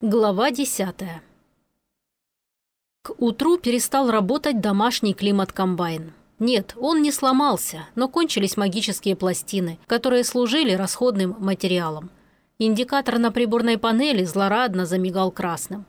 Глава десятая. К утру перестал работать домашний климат-комбайн. Нет, он не сломался, но кончились магические пластины, которые служили расходным материалом. Индикатор на приборной панели злорадно замигал красным.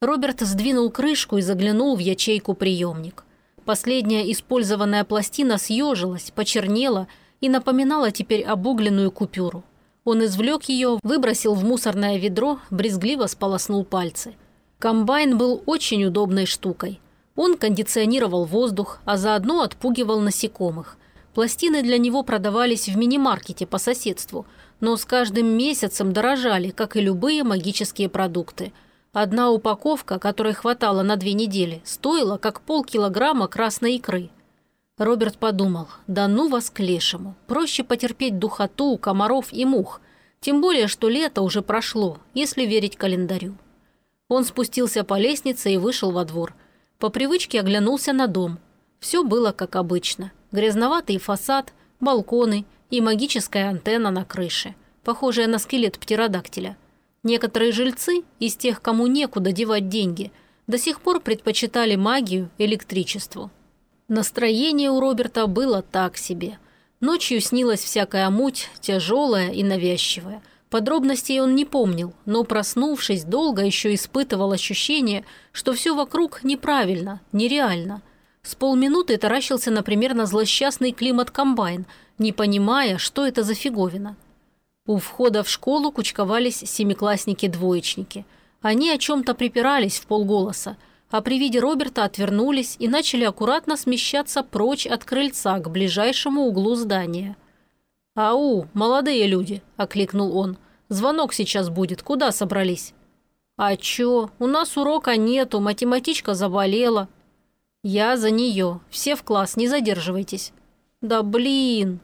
Роберт сдвинул крышку и заглянул в ячейку приемник. Последняя использованная пластина съежилась, почернела и напоминала теперь обугленную купюру – он извлек ее, выбросил в мусорное ведро, брезгливо сполоснул пальцы. Комбайн был очень удобной штукой. Он кондиционировал воздух, а заодно отпугивал насекомых. Пластины для него продавались в мини-маркете по соседству, но с каждым месяцем дорожали, как и любые магические продукты. Одна упаковка, которой хватало на две недели, стоила как полкилограмма красной икры. Роберт подумал, да ну вас к лешему. Проще потерпеть духоту, комаров и мух. Тем более, что лето уже прошло, если верить календарю. Он спустился по лестнице и вышел во двор. По привычке оглянулся на дом. Все было как обычно. Грязноватый фасад, балконы и магическая антенна на крыше, похожая на скелет птеродактиля. Некоторые жильцы, из тех, кому некуда девать деньги, до сих пор предпочитали магию электричеству. Настроение у Роберта было так себе. Ночью снилась всякая муть, тяжелая и навязчивая. Подробностей он не помнил, но, проснувшись, долго еще испытывал ощущение, что все вокруг неправильно, нереально. С полминуты таращился, например, на злосчастный климат-комбайн, не понимая, что это за фиговина. У входа в школу кучковались семиклассники-двоечники. Они о чем-то припирались в полголоса – а при виде Роберта отвернулись и начали аккуратно смещаться прочь от крыльца к ближайшему углу здания. «Ау, молодые люди!» – окликнул он. «Звонок сейчас будет. Куда собрались?» «А чё? У нас урока нету, математичка заболела». «Я за неё. Все в класс, не задерживайтесь». «Да блин!»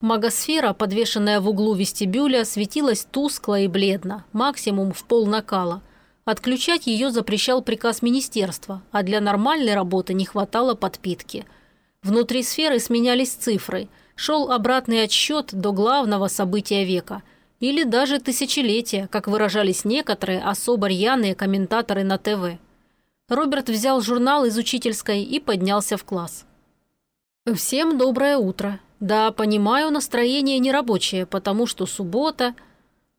Магосфера, подвешенная в углу вестибюля, светилась тускло и бледно, максимум в пол накала – Отключать ее запрещал приказ министерства, а для нормальной работы не хватало подпитки. Внутри сферы сменялись цифры, шел обратный отсчет до главного события века или даже тысячелетия, как выражались некоторые особо рьяные комментаторы на ТВ. Роберт взял журнал из учительской и поднялся в класс. «Всем доброе утро. Да, понимаю, настроение нерабочее, потому что суббота –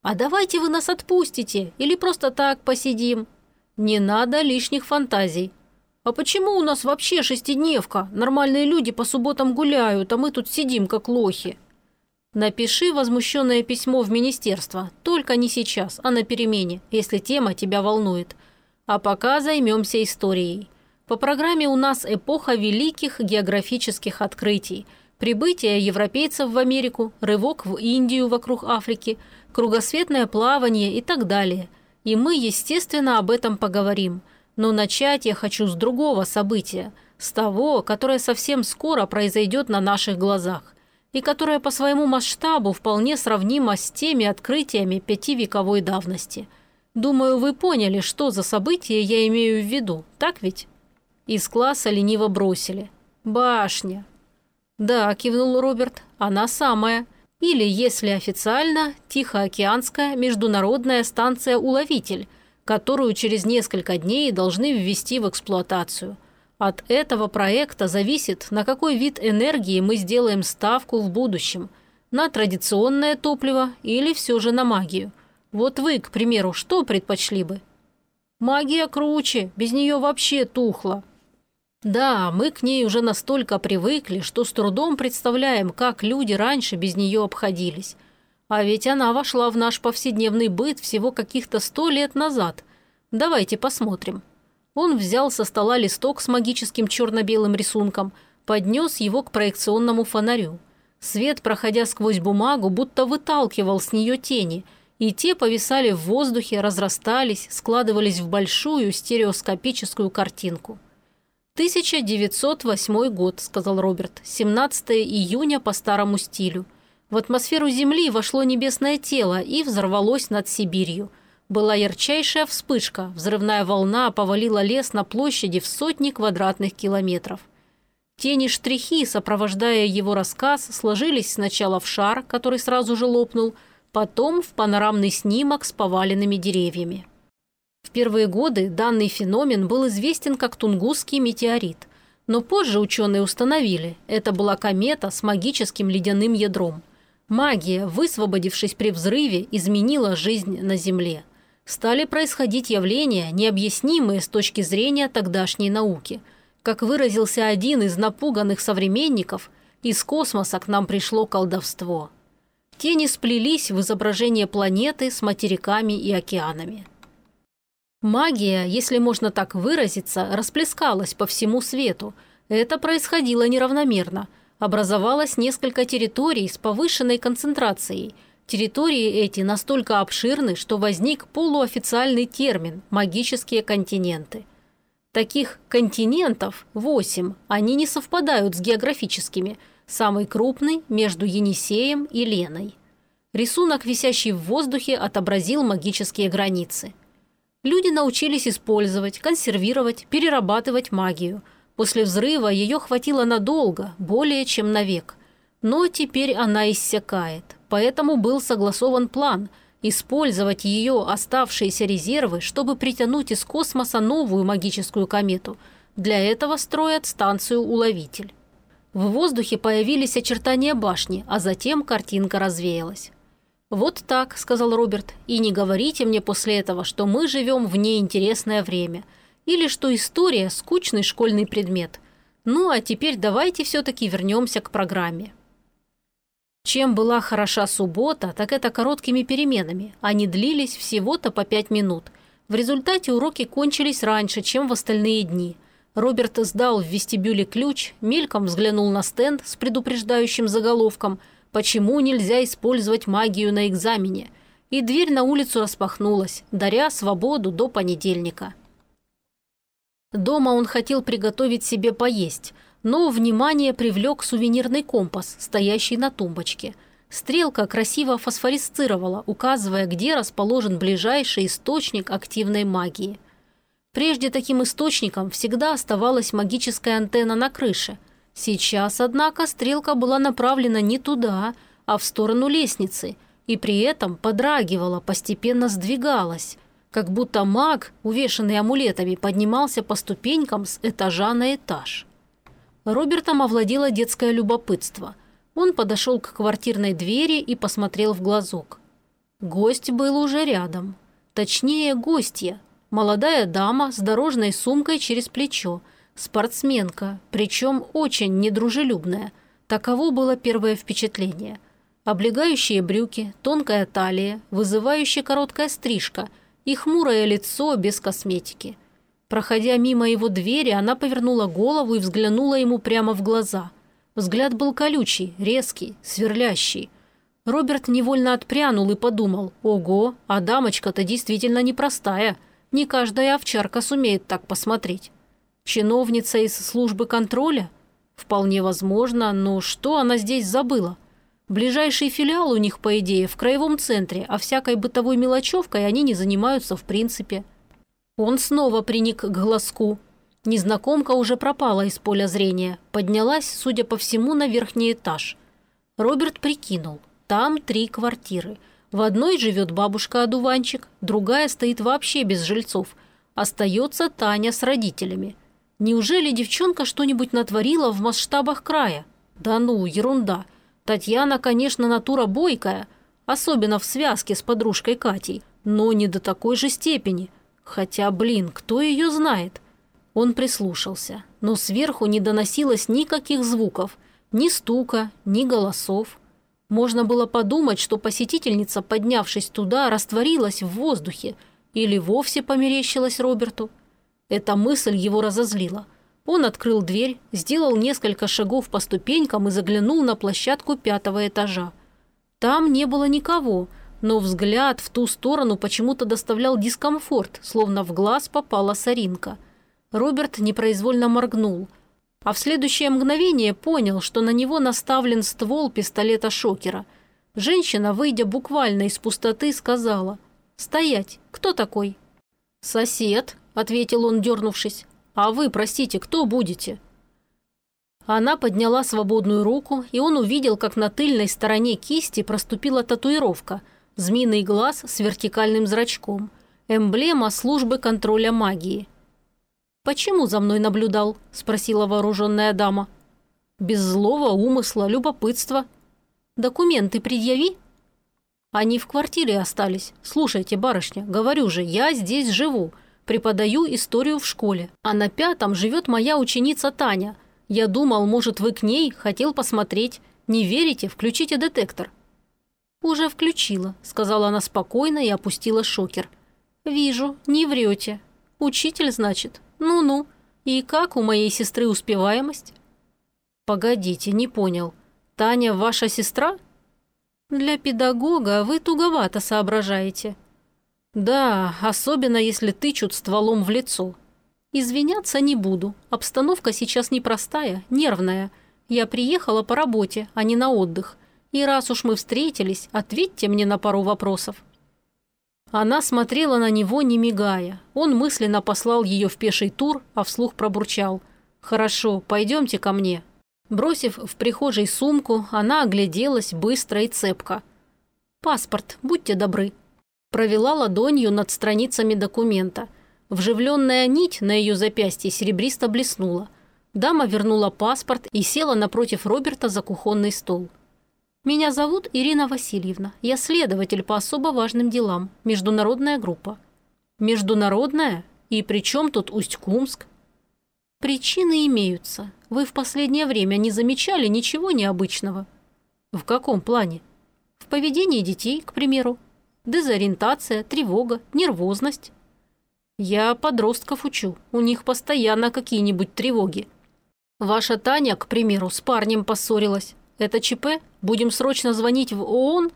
«А давайте вы нас отпустите или просто так посидим». «Не надо лишних фантазий». «А почему у нас вообще шестидневка? Нормальные люди по субботам гуляют, а мы тут сидим как лохи». Напиши возмущенное письмо в министерство, только не сейчас, а на перемене, если тема тебя волнует. А пока займемся историей. По программе у нас эпоха великих географических открытий – прибытие европейцев в Америку, рывок в Индию вокруг Африки, кругосветное плавание и так далее. И мы, естественно, об этом поговорим. Но начать я хочу с другого события, с того, которое совсем скоро произойдет на наших глазах, и которое по своему масштабу вполне сравнимо с теми открытиями пятивековой давности. Думаю, вы поняли, что за событие я имею в виду, так ведь? Из класса лениво бросили. Башня, «Да», – кивнул Роберт, – «она самая. Или, если официально, Тихоокеанская международная станция «Уловитель», которую через несколько дней должны ввести в эксплуатацию. От этого проекта зависит, на какой вид энергии мы сделаем ставку в будущем. На традиционное топливо или все же на магию. Вот вы, к примеру, что предпочли бы? Магия круче, без нее вообще тухло. Да, мы к ней уже настолько привыкли, что с трудом представляем, как люди раньше без нее обходились. А ведь она вошла в наш повседневный быт всего каких-то сто лет назад. Давайте посмотрим. Он взял со стола листок с магическим черно-белым рисунком, поднес его к проекционному фонарю. Свет, проходя сквозь бумагу, будто выталкивал с нее тени, и те повисали в воздухе, разрастались, складывались в большую стереоскопическую картинку. 1908 год», – сказал Роберт. «17 июня по старому стилю. В атмосферу Земли вошло небесное тело и взорвалось над Сибирью. Была ярчайшая вспышка, взрывная волна повалила лес на площади в сотни квадратных километров. Тени-штрихи, сопровождая его рассказ, сложились сначала в шар, который сразу же лопнул, потом в панорамный снимок с поваленными деревьями. В первые годы данный феномен был известен как Тунгусский метеорит, но позже ученые установили, это была комета с магическим ледяным ядром. Магия, высвободившись при взрыве, изменила жизнь на Земле. Стали происходить явления, необъяснимые с точки зрения тогдашней науки. Как выразился один из напуганных современников, из космоса к нам пришло колдовство. Тени сплелись в изображение планеты с материками и океанами. Магия, если можно так выразиться, расплескалась по всему свету. Это происходило неравномерно. Образовалось несколько территорий с повышенной концентрацией. Территории эти настолько обширны, что возник полуофициальный термин «магические континенты». Таких континентов восемь, они не совпадают с географическими. Самый крупный – между Енисеем и Леной. Рисунок, висящий в воздухе, отобразил магические границы – Люди научились использовать, консервировать, перерабатывать магию. После взрыва ее хватило надолго, более чем на век. Но теперь она иссякает. Поэтому был согласован план – использовать ее оставшиеся резервы, чтобы притянуть из космоса новую магическую комету. Для этого строят станцию-уловитель. В воздухе появились очертания башни, а затем картинка развеялась. «Вот так», – сказал Роберт, – «и не говорите мне после этого, что мы живем в неинтересное время, или что история – скучный школьный предмет. Ну, а теперь давайте все-таки вернемся к программе». Чем была хороша суббота, так это короткими переменами. Они длились всего-то по пять минут. В результате уроки кончились раньше, чем в остальные дни. Роберт сдал в вестибюле ключ, мельком взглянул на стенд с предупреждающим заголовком – почему нельзя использовать магию на экзамене, и дверь на улицу распахнулась, даря свободу до понедельника. Дома он хотел приготовить себе поесть, но внимание привлек сувенирный компас, стоящий на тумбочке. Стрелка красиво фосфорисцировала, указывая, где расположен ближайший источник активной магии. Прежде таким источником всегда оставалась магическая антенна на крыше – Сейчас, однако, стрелка была направлена не туда, а в сторону лестницы, и при этом подрагивала, постепенно сдвигалась, как будто маг, увешанный амулетами, поднимался по ступенькам с этажа на этаж. Робертом овладело детское любопытство. Он подошел к квартирной двери и посмотрел в глазок. Гость был уже рядом. Точнее, гостья. Молодая дама с дорожной сумкой через плечо – Спортсменка, причем очень недружелюбная. Таково было первое впечатление. Облегающие брюки, тонкая талия, вызывающая короткая стрижка и хмурое лицо без косметики. Проходя мимо его двери, она повернула голову и взглянула ему прямо в глаза. Взгляд был колючий, резкий, сверлящий. Роберт невольно отпрянул и подумал, «Ого, а дамочка-то действительно непростая. Не каждая овчарка сумеет так посмотреть». Чиновница из службы контроля? Вполне возможно, но что она здесь забыла? Ближайший филиал у них, по идее, в краевом центре, а всякой бытовой мелочевкой они не занимаются в принципе. Он снова приник к глазку. Незнакомка уже пропала из поля зрения, поднялась, судя по всему, на верхний этаж. Роберт прикинул. Там три квартиры. В одной живет бабушка-одуванчик, другая стоит вообще без жильцов. Остается Таня с родителями – Неужели девчонка что-нибудь натворила в масштабах края? Да ну, ерунда. Татьяна, конечно, натура бойкая, особенно в связке с подружкой Катей, но не до такой же степени. Хотя, блин, кто ее знает? Он прислушался, но сверху не доносилось никаких звуков, ни стука, ни голосов. Можно было подумать, что посетительница, поднявшись туда, растворилась в воздухе или вовсе померещилась Роберту. Эта мысль его разозлила. Он открыл дверь, сделал несколько шагов по ступенькам и заглянул на площадку пятого этажа. Там не было никого, но взгляд в ту сторону почему-то доставлял дискомфорт, словно в глаз попала соринка. Роберт непроизвольно моргнул, а в следующее мгновение понял, что на него наставлен ствол пистолета Шокера. Женщина, выйдя буквально из пустоты, сказала «Стоять! Кто такой?» «Сосед», ответил он, дернувшись. «А вы, простите, кто будете?» Она подняла свободную руку, и он увидел, как на тыльной стороне кисти проступила татуировка. Змеиный глаз с вертикальным зрачком. Эмблема службы контроля магии. «Почему за мной наблюдал?» – спросила вооруженная дама. «Без злого умысла, любопытства». «Документы предъяви?» «Они в квартире остались. Слушайте, барышня, говорю же, я здесь живу. Преподаю историю в школе. А на пятом живет моя ученица Таня. Я думал, может, вы к ней, хотел посмотреть. Не верите? Включите детектор». «Уже включила», – сказала она спокойно и опустила шокер. «Вижу, не врете. Учитель, значит? Ну-ну. И как у моей сестры успеваемость?» «Погодите, не понял. Таня ваша сестра?» «Для педагога вы туговато соображаете». «Да, особенно если тычут стволом в лицо. Извиняться не буду. Обстановка сейчас непростая, нервная. Я приехала по работе, а не на отдых. И раз уж мы встретились, ответьте мне на пару вопросов». Она смотрела на него, не мигая. Он мысленно послал ее в пеший тур, а вслух пробурчал. «Хорошо, пойдемте ко мне». Бросив в прихожей сумку, она огляделась быстро и цепко. «Паспорт, будьте добры», Провела ладонью над страницами документа. Вживленная нить на ее запястье серебристо блеснула. Дама вернула паспорт и села напротив Роберта за кухонный стол. «Меня зовут Ирина Васильевна. Я следователь по особо важным делам. Международная группа». «Международная? И при чем тут Усть-Кумск?» «Причины имеются. Вы в последнее время не замечали ничего необычного?» «В каком плане?» «В поведении детей, к примеру дезориентация, тревога, нервозность. Я подростков учу, у них постоянно какие-нибудь тревоги. Ваша Таня, к примеру, с парнем поссорилась. Это ЧП? Будем срочно звонить в ООН?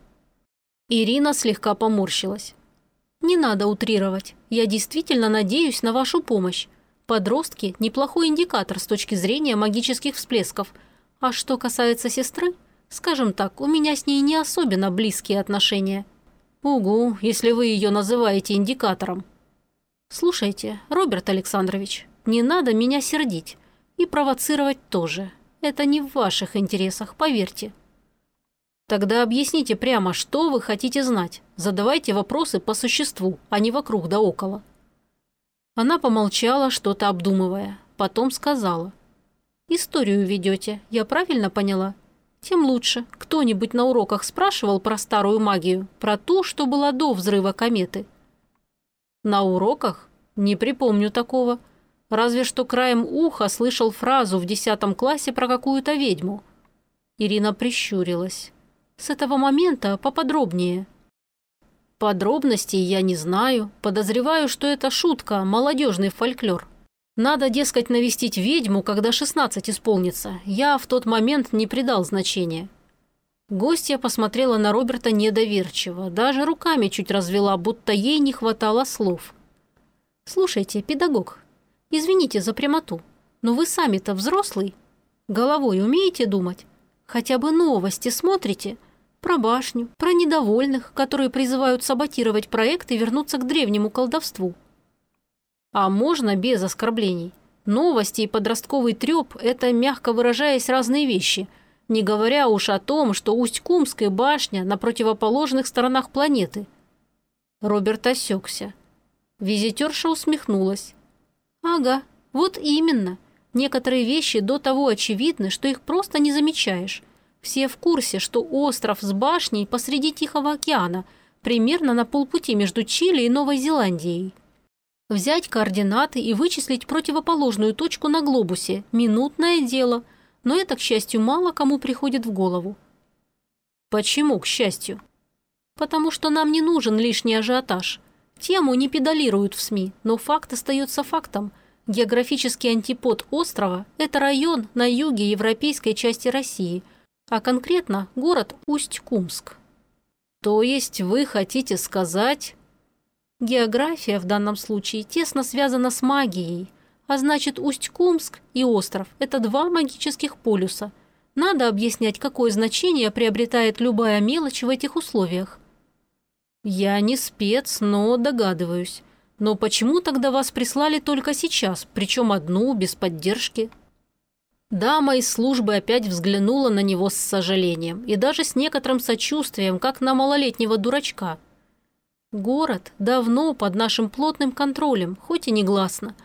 Ирина слегка поморщилась. Не надо утрировать. Я действительно надеюсь на вашу помощь. Подростки – неплохой индикатор с точки зрения магических всплесков. А что касается сестры, скажем так, у меня с ней не особенно близкие отношения. «Угу, если вы ее называете индикатором». «Слушайте, Роберт Александрович, не надо меня сердить. И провоцировать тоже. Это не в ваших интересах, поверьте». «Тогда объясните прямо, что вы хотите знать. Задавайте вопросы по существу, а не вокруг да около». Она помолчала, что-то обдумывая. Потом сказала. «Историю ведете, я правильно поняла?» Тем лучше. Кто-нибудь на уроках спрашивал про старую магию, про ту, что была до взрыва кометы? На уроках? Не припомню такого. Разве что краем уха слышал фразу в десятом классе про какую-то ведьму. Ирина прищурилась. С этого момента поподробнее. Подробностей я не знаю. Подозреваю, что это шутка, молодежный фольклор. Надо, дескать, навестить ведьму, когда 16 исполнится. Я в тот момент не придал значения. Гостья посмотрела на Роберта недоверчиво, даже руками чуть развела, будто ей не хватало слов. «Слушайте, педагог, извините за прямоту, но вы сами-то взрослый. Головой умеете думать? Хотя бы новости смотрите? Про башню, про недовольных, которые призывают саботировать проект и вернуться к древнему колдовству. А можно без оскорблений. Новости и подростковый треп – это, мягко выражаясь, разные вещи, не говоря уж о том, что Усть-Кумская башня на противоположных сторонах планеты. Роберт осекся. Визитерша усмехнулась. «Ага, вот именно. Некоторые вещи до того очевидны, что их просто не замечаешь. Все в курсе, что остров с башней посреди Тихого океана, примерно на полпути между Чили и Новой Зеландией. Взять координаты и вычислить противоположную точку на глобусе – минутное дело, но это, к счастью, мало кому приходит в голову. Почему, к счастью? Потому что нам не нужен лишний ажиотаж. Тему не педалируют в СМИ, но факт остается фактом. Географический антипод острова – это район на юге европейской части России, а конкретно город Усть-Кумск. То есть вы хотите сказать... География в данном случае тесно связана с магией, а значит Усть-Кумск и остров – это два магических полюса. Надо объяснять, какое значение приобретает любая мелочь в этих условиях. Я не спец, но догадываюсь. Но почему тогда вас прислали только сейчас, причем одну, без поддержки? Дама из службы опять взглянула на него с сожалением и даже с некоторым сочувствием, как на малолетнего дурачка. Город давно под нашим плотным контролем, хоть и негласно.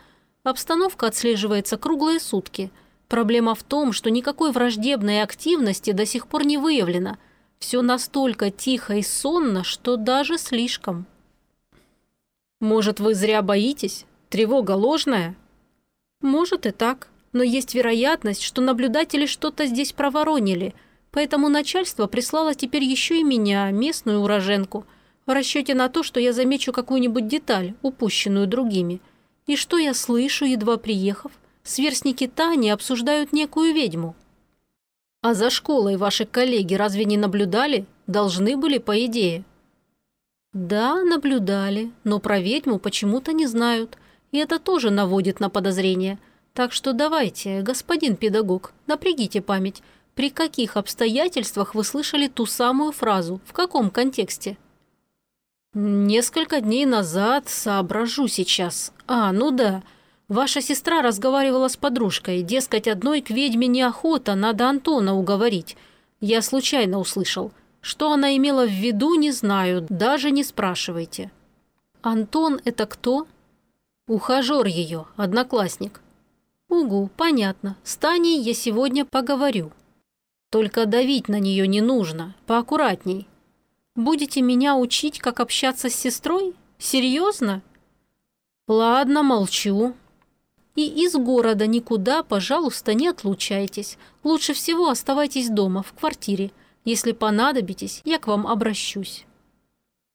Обстановка отслеживается круглые сутки. Проблема в том, что никакой враждебной активности до сих пор не выявлено. Все настолько тихо и сонно, что даже слишком. «Может, вы зря боитесь? Тревога ложная?» «Может и так, но есть вероятность, что наблюдатели что-то здесь проворонили, поэтому начальство прислало теперь еще и меня, местную уроженку, в расчете на то, что я замечу какую-нибудь деталь, упущенную другими. И что я слышу, едва приехав? Сверстники Тани обсуждают некую ведьму». «А за школой ваши коллеги разве не наблюдали? Должны были, по идее». «Да, наблюдали, но про ведьму почему-то не знают, и это тоже наводит на подозрение. Так что давайте, господин педагог, напрягите память. При каких обстоятельствах вы слышали ту самую фразу? В каком контексте?» «Несколько дней назад соображу сейчас. А, ну да. Ваша сестра разговаривала с подружкой. Дескать, одной к ведьме неохота, надо Антона уговорить. Я случайно услышал. Что она имела в виду, не знаю, даже не спрашивайте. Антон – это кто? Ухажер ее, одноклассник. Угу, понятно. С Таней я сегодня поговорю. Только давить на нее не нужно, поаккуратней. Будете меня учить, как общаться с сестрой? Серьезно? Ладно, молчу. И из города никуда, пожалуйста, не отлучайтесь. Лучше всего оставайтесь дома, в квартире – если понадобитесь, я к вам обращусь».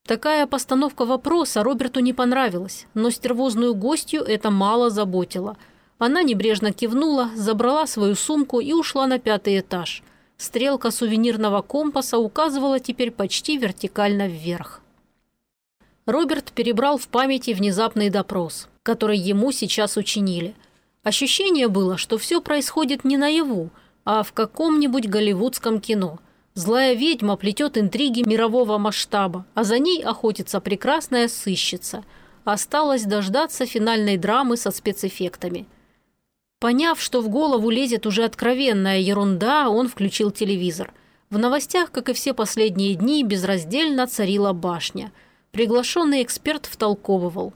Такая постановка вопроса Роберту не понравилась, но стервозную гостью это мало заботило. Она небрежно кивнула, забрала свою сумку и ушла на пятый этаж. Стрелка сувенирного компаса указывала теперь почти вертикально вверх. Роберт перебрал в памяти внезапный допрос, который ему сейчас учинили. Ощущение было, что все происходит не наяву, а в каком-нибудь голливудском кино – Злая ведьма плетет интриги мирового масштаба, а за ней охотится прекрасная сыщица. Осталось дождаться финальной драмы со спецэффектами. Поняв, что в голову лезет уже откровенная ерунда, он включил телевизор. В новостях, как и все последние дни, безраздельно царила башня. Приглашенный эксперт втолковывал.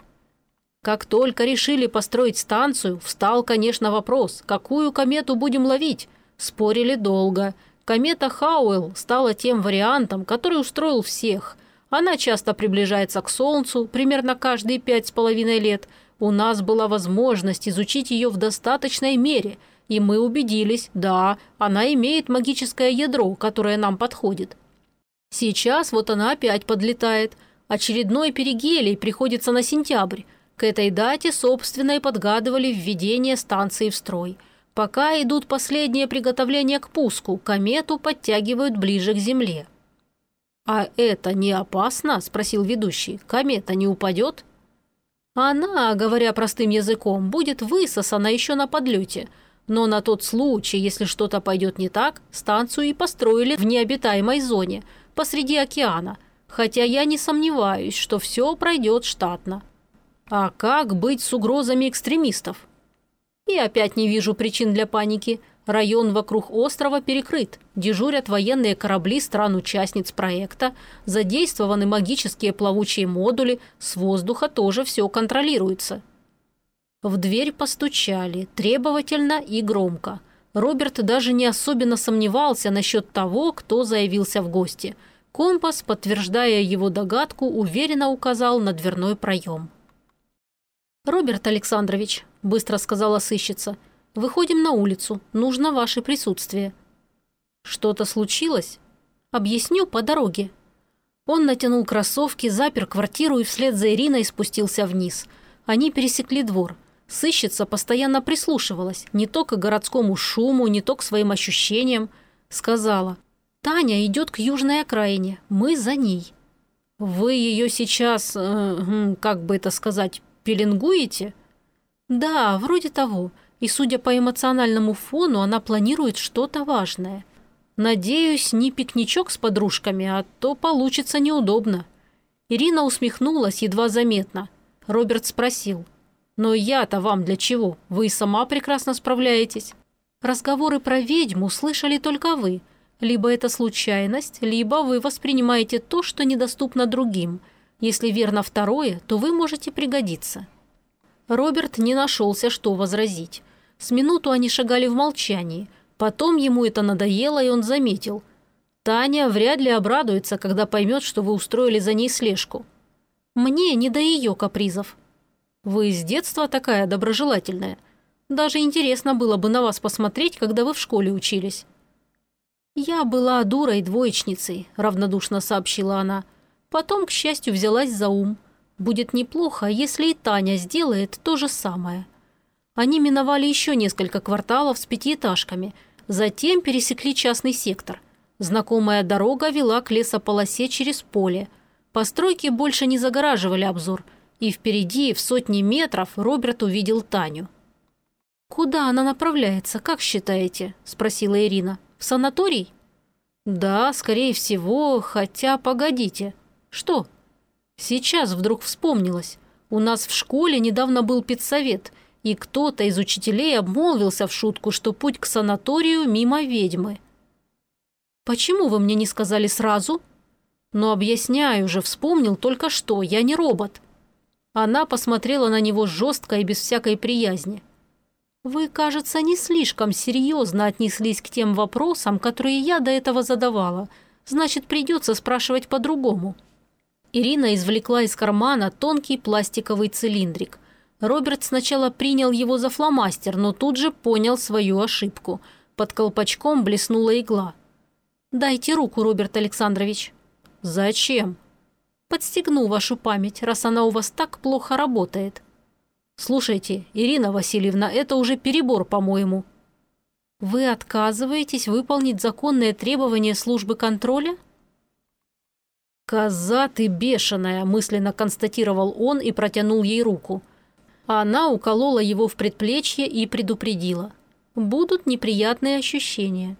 Как только решили построить станцию, встал, конечно, вопрос, какую комету будем ловить. Спорили долго – Комета Хауэлл стала тем вариантом, который устроил всех. Она часто приближается к Солнцу, примерно каждые пять с половиной лет. У нас была возможность изучить ее в достаточной мере, и мы убедились, да, она имеет магическое ядро, которое нам подходит. Сейчас вот она опять подлетает. Очередной перигелий приходится на сентябрь. К этой дате, собственно, и подгадывали введение станции в строй – Пока идут последние приготовления к пуску, комету подтягивают ближе к Земле. «А это не опасно?» – спросил ведущий. «Комета не упадет?» «Она, говоря простым языком, будет высосана еще на подлете. Но на тот случай, если что-то пойдет не так, станцию и построили в необитаемой зоне, посреди океана. Хотя я не сомневаюсь, что все пройдет штатно. А как быть с угрозами экстремистов? И опять не вижу причин для паники. Район вокруг острова перекрыт. Дежурят военные корабли стран-участниц проекта. Задействованы магические плавучие модули. С воздуха тоже все контролируется. В дверь постучали, требовательно и громко. Роберт даже не особенно сомневался насчет того, кто заявился в гости. Компас, подтверждая его догадку, уверенно указал на дверной проем. «Роберт Александрович», – быстро сказала сыщица, – «выходим на улицу. Нужно ваше присутствие». «Что-то случилось?» «Объясню по дороге». Он натянул кроссовки, запер квартиру и вслед за Ириной спустился вниз. Они пересекли двор. Сыщица постоянно прислушивалась, не то к городскому шуму, не то к своим ощущениям. Сказала, «Таня идет к южной окраине, мы за ней». «Вы ее сейчас, э, как бы это сказать, пеленгуете?» «Да, вроде того. И, судя по эмоциональному фону, она планирует что-то важное. Надеюсь, не пикничок с подружками, а то получится неудобно». Ирина усмехнулась едва заметно. Роберт спросил. «Но я-то вам для чего? Вы сама прекрасно справляетесь». Разговоры про ведьму слышали только вы. Либо это случайность, либо вы воспринимаете то, что недоступно другим. Если верно второе, то вы можете пригодиться». Роберт не нашелся, что возразить. С минуту они шагали в молчании. Потом ему это надоело, и он заметил. «Таня вряд ли обрадуется, когда поймет, что вы устроили за ней слежку. Мне не до ее капризов. Вы с детства такая доброжелательная. Даже интересно было бы на вас посмотреть, когда вы в школе учились». «Я была дурой-двоечницей», – равнодушно сообщила она. Потом, к счастью, взялась за ум. Будет неплохо, если и Таня сделает то же самое. Они миновали еще несколько кварталов с пятиэтажками, затем пересекли частный сектор. Знакомая дорога вела к лесополосе через поле. Постройки больше не загораживали обзор, и впереди, в сотни метров, Роберт увидел Таню. «Куда она направляется, как считаете?» – спросила Ирина. «В санаторий?» «Да, скорее всего, хотя погодите. Что?» Сейчас вдруг вспомнилось. У нас в школе недавно был педсовет, и кто-то из учителей обмолвился в шутку, что путь к санаторию мимо ведьмы. «Почему вы мне не сказали сразу?» «Но объясняю же, вспомнил только что, я не робот». Она посмотрела на него жестко и без всякой приязни. «Вы, кажется, не слишком серьезно отнеслись к тем вопросам, которые я до этого задавала. Значит, придется спрашивать по-другому». Ирина извлекла из кармана тонкий пластиковый цилиндрик. Роберт сначала принял его за фломастер, но тут же понял свою ошибку. Под колпачком блеснула игла. «Дайте руку, Роберт Александрович». «Зачем?» «Подстегну вашу память, раз она у вас так плохо работает». «Слушайте, Ирина Васильевна, это уже перебор, по-моему». «Вы отказываетесь выполнить законные требования службы контроля?» «Коза ты бешеная!» – мысленно констатировал он и протянул ей руку. Она уколола его в предплечье и предупредила. «Будут неприятные ощущения».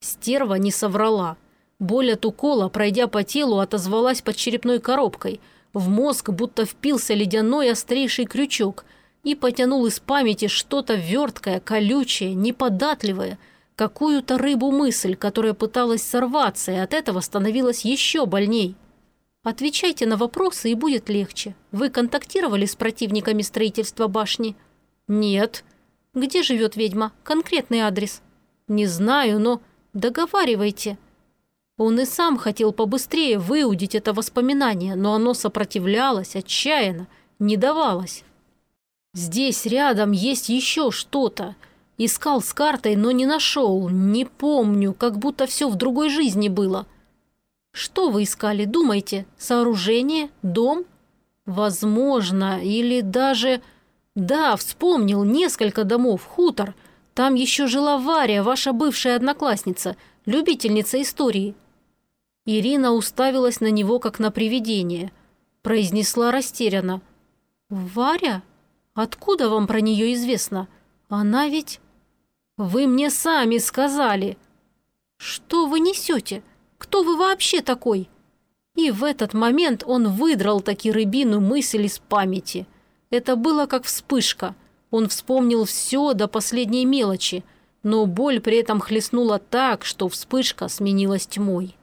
Стерва не соврала. Боль от укола, пройдя по телу, отозвалась под черепной коробкой. В мозг будто впился ледяной острейший крючок и потянул из памяти что-то верткое, колючее, неподатливое – какую-то рыбу-мысль, которая пыталась сорваться, и от этого становилась еще больней. Отвечайте на вопросы, и будет легче. Вы контактировали с противниками строительства башни? Нет. Где живет ведьма? Конкретный адрес? Не знаю, но договаривайте. Он и сам хотел побыстрее выудить это воспоминание, но оно сопротивлялось отчаянно, не давалось. Здесь рядом есть еще что-то – Искал с картой, но не нашел. Не помню, как будто все в другой жизни было. Что вы искали, думаете? Сооружение? Дом? Возможно, или даже... Да, вспомнил, несколько домов, хутор. Там еще жила Варя, ваша бывшая одноклассница, любительница истории. Ирина уставилась на него, как на привидение. Произнесла растерянно. «Варя? Откуда вам про нее известно? Она ведь...» «Вы мне сами сказали!» «Что вы несете? Кто вы вообще такой?» И в этот момент он выдрал таки рыбину мысль из памяти. Это было как вспышка. Он вспомнил все до последней мелочи, но боль при этом хлестнула так, что вспышка сменилась тьмой.